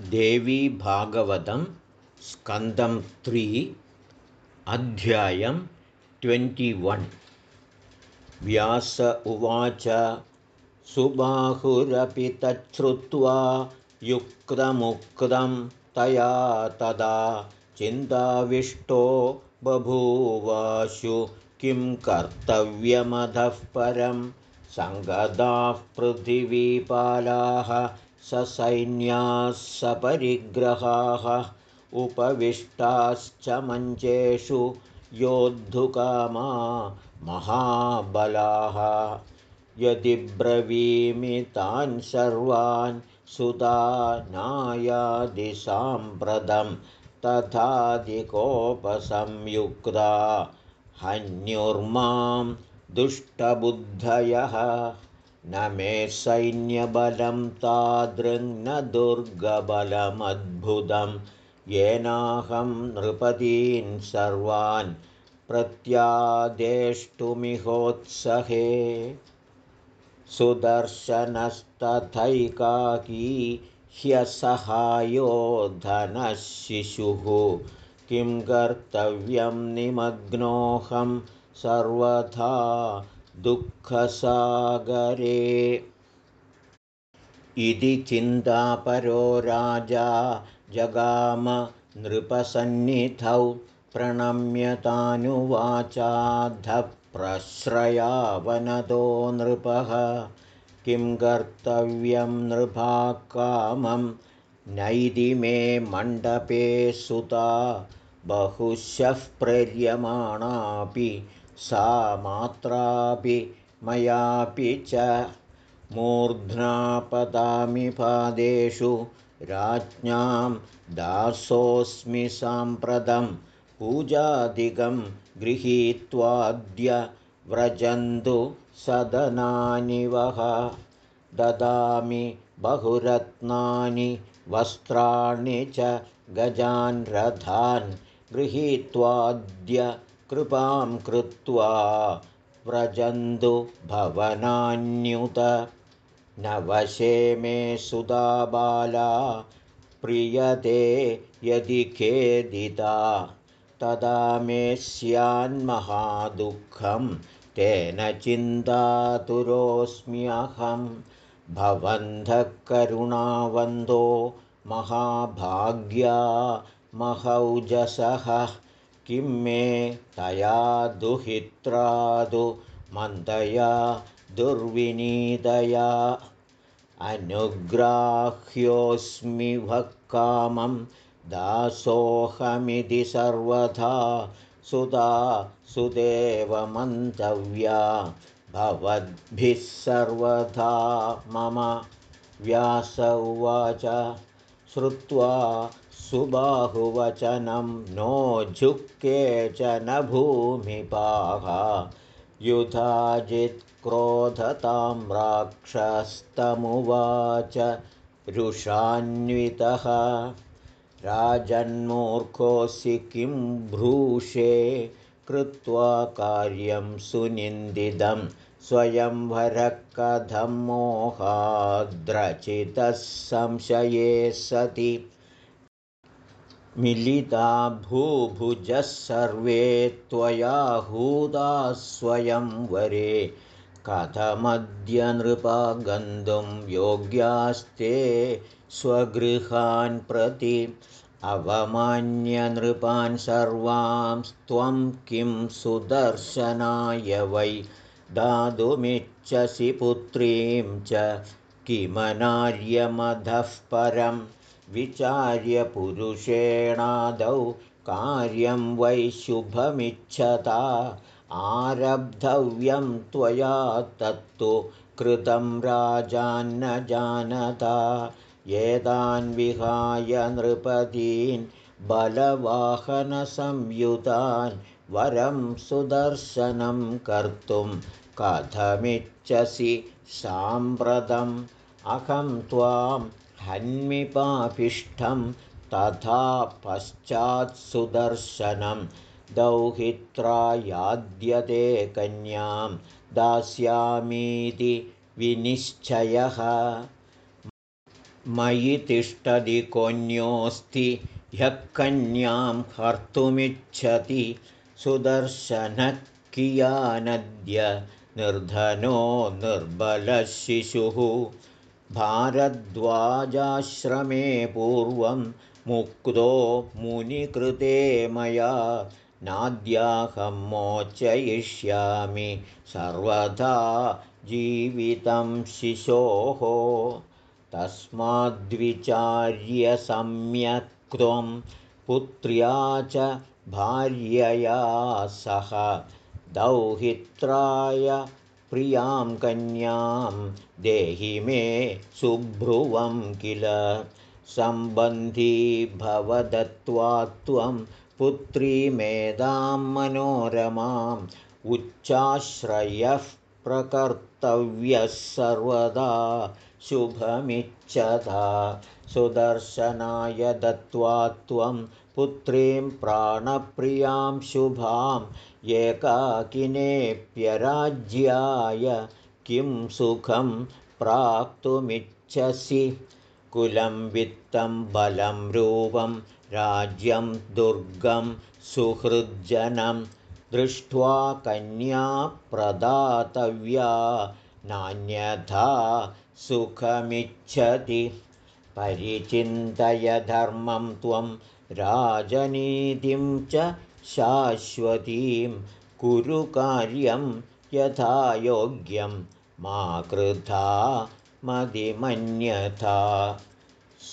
देवी भागवतं स्कन्दं त्रि अध्यायं ट्वेण्टिवन्। व्यास उवाच सुबाहुरपि तच्छ्रुत्वा युक्तमुक्तं तया तदा चिन्ताविष्टो बभूवाशु किं कर्तव्यमधः परं सङ्गदाः पृथिवीपालाः ससैन्याः सपरिग्रहाः उपविष्टाश्च मञ्चेषु योद्धुकामा महाबलाः। यदि ब्रवीमि तान् सर्वान् सुता नायादिसाम्प्रतं तथाधिकोपसंयुक्ता हन्युर्मां दुष्टबुद्धयः न मे सैन्यबलं तादृङ्न दुर्गबलमद्भुतं। येनाहं नृपतीन् सर्वान् प्रत्यादेष्टुमिहोत्सहे। सुदर्शनस्तथैकाकी ह्यसहायो धनशिशुः। किं कर्तव्यं निमग्नोऽहं सर्वथा दुःखसागरे। इति चिन्तापरो राजा जगाम नृपसन्निधौ प्रणम्यतानुवाचाधप्रश्रयावनतो नृपः। किं कर्तव्यं नृपाकामं नैति मे मण्डपे सुता बहुशः प्रेर्यमाणापि सा मात्रापि मयापि च मूर्ध्नापदामि पादेषु राज्ञां दासोऽस्मि साम्प्रतं पूजादिकं गृहीत्वाद्य व्रजन्तु सदनानि वः। ददामि बहुरत्नानि वस्त्राणि च गजान् रथान् गृहीत्वाद्य कृपां कृत्वा व्रजन्तु भवनान्युत। न वशे मे सुधा बाला प्रियते यदि खेदिता तदा मे स्यान्महादुःखं तेन चिन्तातुरोऽस्म्यहं। भवन्धः करुणावन्दो महाभाग्या महौजसः किं मे तया दुहित्रादु मन्दया दुर्विनीतया अनुग्राह्योऽस्मि कामं दासोऽहमिति सर्वथा सुधा सुदेवमन्तव्या भवद्भिः सर्वथा मम व्यास उवाच श्रुत्वा सुबाहुवचनं नो झुक्के च न भूमिपाः। युधाजित्क्रोधतां राक्षस्तमुवाच रुषान्वितः राजन्मूर्खोऽसि किं भ्रूषे कृत्वा कार्यं सुनिन्दितं स्वयंवरः कथं मोहाद्रचितः संशये सति मिलिता भूभुजः सर्वे त्वया हूदाः स्वयंवरे कथमद्य नृपा गन्तुं योग्यास्ते स्वगृहान् प्रति। अवमान्यनृपान् सर्वांस्त्वं किं सुदर्शनाय वै। दातुमिच्छसि पुत्रीं च किमनार्यमधः परम् विचार्य पुरुषेणादौ कार्यं वै शुभमिच्छता। आरब्धव्यं त्वया तत्तु कृतं राजान्न जानता। एतान् विहाय नृपतीन् बलवाहनसंयुतान् वरं सुदर्शनं कर्तुं कथमिच्छसि साम्प्रतम् अहं त्वां हन्मिपापिष्ठं तथा पश्चात्सुदर्शनं। दौहित्रा याद्यते कन्यां दास्यामीति विनिश्चयः। मयि तिष्ठति कोऽन्योऽस्ति ह्यः कन्यां हर्तुमिच्छति सुदर्शनः कियानद्य निर्धनो निर्बलशिशुः भारद्वाजाश्रमे पूर्वं मुक्तो मुनिकृते मया नाद्याहं मोचयिष्यामि सर्वदा जीवितं शिशोः। तस्माद्विचार्य सम्यक् त्वं पुत्र्या च भार्यया सह दौहित्राय प्रियां कन्यां देहि मे सुभ्रुवं किल। सम्बन्धी भवदत्वा त्वं पुत्रीमेधां मनोरमाम् उच्चाश्रयः प्रकर्तव्यः सर्वदा शुभमिच्छता। सुदर्शनाय दत्त्वा त्वं पुत्रीं प्राणप्रियां शुभाम् एकाकिनेऽप्यराज्याय किं सुखं प्राप्तुमिच्छसि? कुलं वित्तं बलं रूपं राज्यं दुर्गं सुहृज्जनं दृष्ट्वा कन्या प्रदातव्या नान्यथा सुखमिच्छति। परिचिन्तय धर्मं त्वं राजनीतिं च शाश्वतीं कुरु कार्यं यथा योग्यं मा कृथा मदिमन्यथा।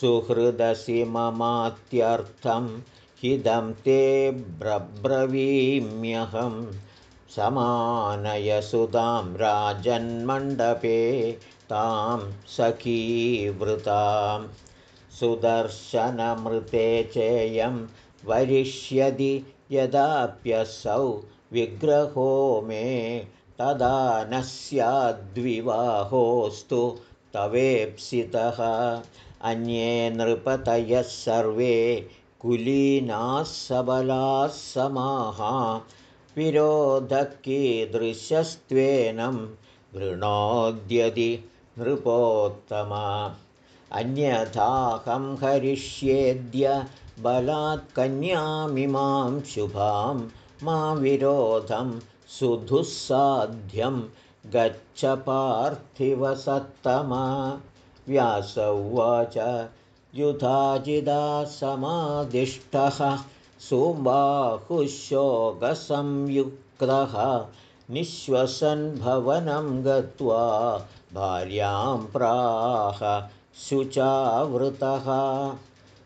सुहृदसि ममात्यर्थं हिदं ते ब्रब्रवीम्यहं। समानयसुतां राजन्मण्डपे तां सखीवृतां सुदर्शनमृते चेयं वरिष्यति यदाप्यसौ विग्रहो मे तदा न स्याद्विवाहोऽस्तु तवेप्सितः। अन्ये नृपतयः सर्वे कुलीनाः सबलाः समाः। विरोधः कीदृशस्त्वेनं वृणोद्यति नृपोत्तमा अन्यथाहं हरिष्येद्य बलात् कन्यामिमां शुभां मा विरोधं सुधुस्साध्यं गच्छ पार्थिवसत्तमा व्यास उवाच युधाजिदा समादिष्टः सुबाहुशोकसंयुक्तः निःश्वसन् भवनं गत्वा भार्यां प्राह शुचावृतः।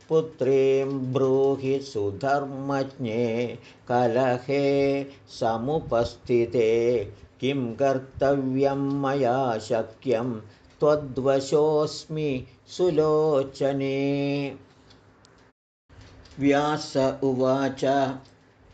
पुत्रीं ब्रूहि सुधर्मज्ञे कलहे समुपस्थिते। किं कर्तव्यं मया शक्यं त्वद्वशोऽस्मि सुलोचने। व्यास उवाच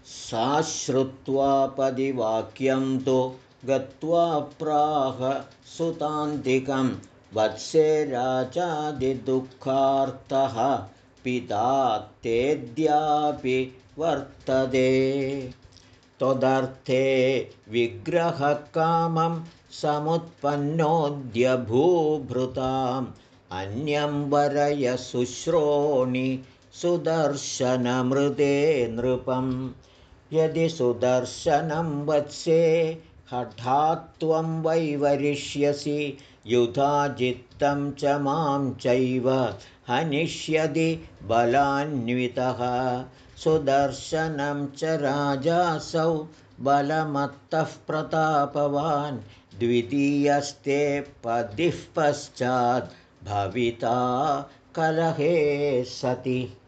साश्रुत्वा पदिवाक्यं तु गत्वा प्राह सुतान्तिकं वत्से राजादिदुःखार्तः पिता तेद्यापि वर्तते। त्वदर्थे विग्रहकामं समुत्पन्नोऽद्यभूभृताम् अन्यं वरयशुश्रोणि सुदर्शनमृदे नृपं यदि सुदर्शनं वत्से हठात्त्वं वैवरिष्यसि युधाजित्तं च मां चैव हनिष्यति बलान्वितः। सुदर्शनं च राजासौ बलमत्तः प्रतापवान्। द्वितीयस्ते पदिः पश्चात् भविता कलहे सति।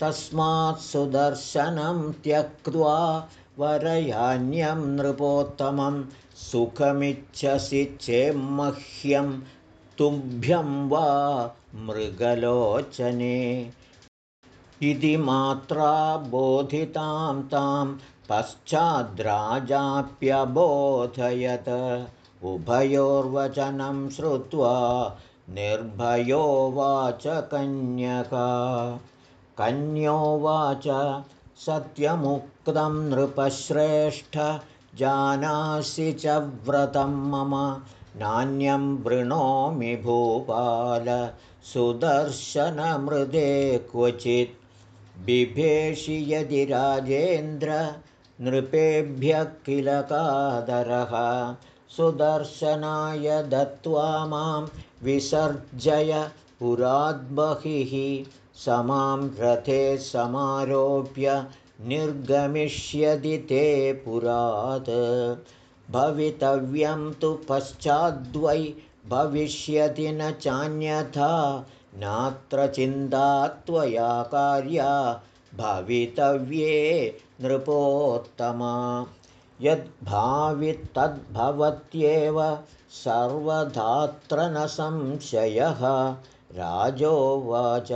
तस्मात् सुदर्शनं त्यक्त्वा वरयान्यं नृपोत्तमं सुखमिच्छसि चेम्मह्यं तुभ्यं वा मृगलोचने। इति मात्रा बोधितां तां पश्चाद्राजाप्यबोधयत्। उभयोर्वचनं श्रुत्वा निर्भयोवाच कन्यका। कन्योवाच सत्यमुक्तं नृपश्रेष्ठ जानासि च व्रतं मम नान्यं वृणोमि भूपाल सुदर्शनमृदे क्वचित् बिभेषि यदि राजेन्द्र नृपेभ्यः किल कादरः सुदर्शनाय दत्त्वा मां विसर्जय पुराद्बहिः समां रथे समारोप्य निर्गमिष्यति ते पुरात्। भवितव्यं तु पश्चाद्वै भविष्यति न चान्यथा नात्र चिन्ता त्वया कार्या भवितव्ये नृपोत्तमा। यद्भावि तद्भवत्येव सर्वधात्र न संशयः राजोवाच।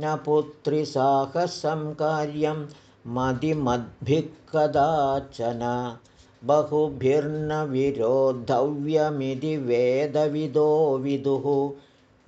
न पुत्रिसाहसं कार्यं मदिमद्भिः कदाचन बहुभिर्न विरोधव्यमिति वेदविदो विदुः।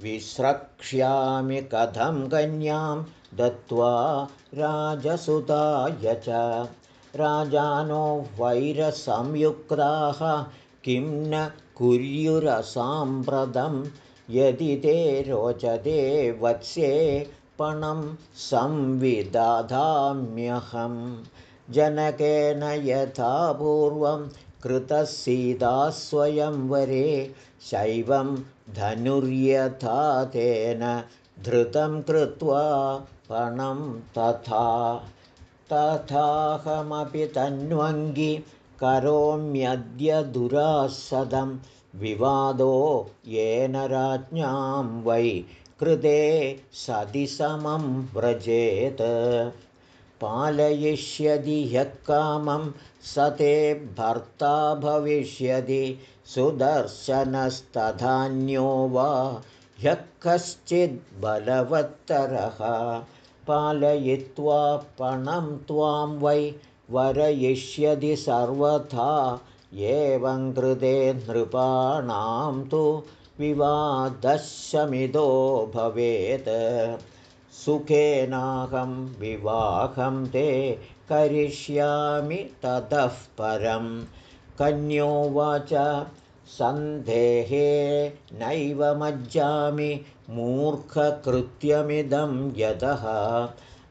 विस्रक्ष्यामि कथं कन्यां दत्त्वा राजसुताय च। राजानो वैरसंयुक्ताः किं न कुर्युरसाम्प्रदं यदि ते रोचते वत्से पणं संविदधाम्यहं। जनकेन यथा पूर्वं कृतसीता स्वयंवरे शैवं धनुर्यथा तेन धृतं कृत्वा पणं तथा। तथाहमपि तन्वङ्गि करोम्यद्य दुरासदं विवादो येन राज्ञां वै कृते सति समं व्रजेत्। पालयिष्यति ह्यः कामं स ते भर्ता भविष्यति सुदर्शनस्तधान्यो वा ह्यः कश्चिद्बलवत्तरः पालयित्वा पणं त्वां वै वरयिष्यति सर्वथा एवं कृते नृपाणां तु विवादशमिदो भवेत्। सुखेनाहं विवाहं ते करिष्यामि ततः परं। कन्योवाच सन्देहे नैव मज्जामि मूर्खकृत्यमिदं यतः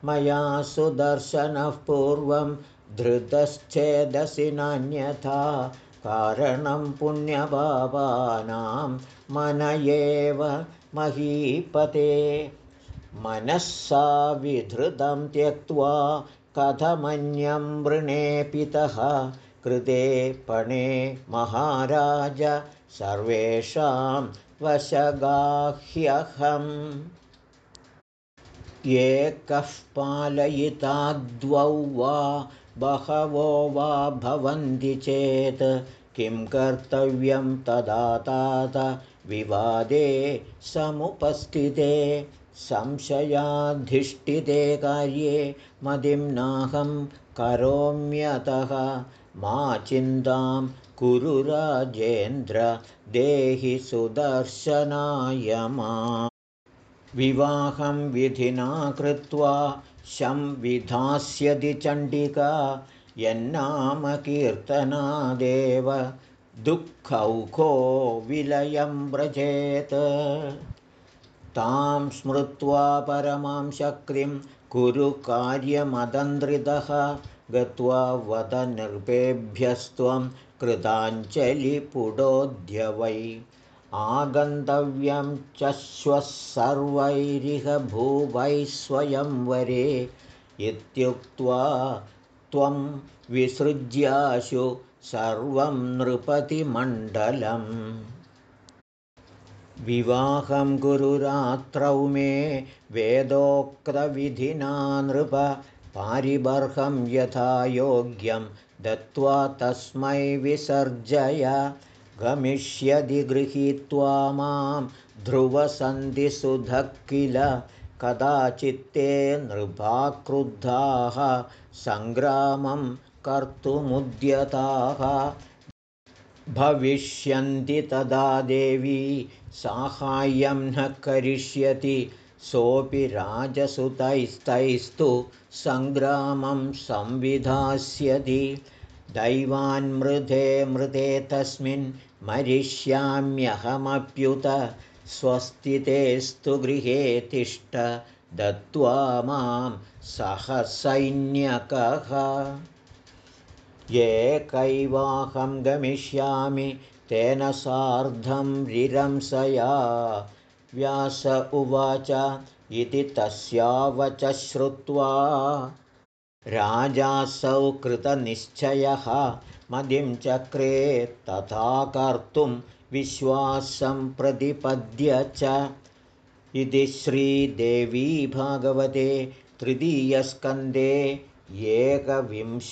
मया सुदर्शनः पूर्वं धृतश्चेदसि नान्यथा कारणं पुण्यभावानां मन एव महीपते। मनःसा विधृतं त्यक्त्वा कथमन्यं वृणेपितः कृते पणे महाराज सर्वेषां वशगाह्यहम्। एकः पालयिता द्वौ वा बहवो वा भवन्ति चेत् किं कर्तव्यं तदा तात विवादे समुपस्थिते संशयाधिष्ठिते कार्ये मदिं नाहं करोम्यतः। मा चिन्तां कुरु राजेन्द्र देहि सुदर्शनाय मा। विवाहं विधिना कृत्वा शं विधास्यति चण्डिका यन्नामकीर्तनादेव दुःखौखो विलयं व्रजेत्। तां स्मृत्वा परमां शक्तिं कुरु कार्यमदन्द्रितः गत्वा वद नृपेभ्यस्त्वं कृताञ्जलिपुडोद्य वै आगन्तव्यं च श्वः सर्वैरिह भूवै स्वयंवरे इत्युक्त्वा त्वं विसृज्याशु सर्वं नृपतिमण्डलम्। विवाहं गुरुरात्रौ मे वेदोक्तविधिना नृप पारिबर्हं यथा योग्यं दत्त्वा तस्मै विसर्जय गमिष्यति गृहीत्वा मां ध्रुवसन्धिसुधः किल कदाचित्ते नृपाक्रुद्धाः सङ्ग्रामं कर्तुमुद्यताः। भविष्यन्ति तदा देवी साहाय्यं न करिष्यति सोऽपि राजसुतैस्तैस्तु सङ्ग्रामं संविधास्यति दैवान्मृधे मृते तस्मिन् मरिष्याम्यहमप्युत स्वस्तितेस्तु गृहे तिष्ठ दत्त्वा मां सहसैन्यकः। एकैवाहं गमिष्यामि तेन सार्धं रिरंसया व्यास उवाच इति तस्यावच श्रुत्वा राजासौ कृतनिश्चयः मदिं चक्रे तथा कर्तुं विश्वासं प्रतिपद्य च। इति श्रीदेवी भागवते तृतीयस्कन्धे एकविंशोऽध्यायः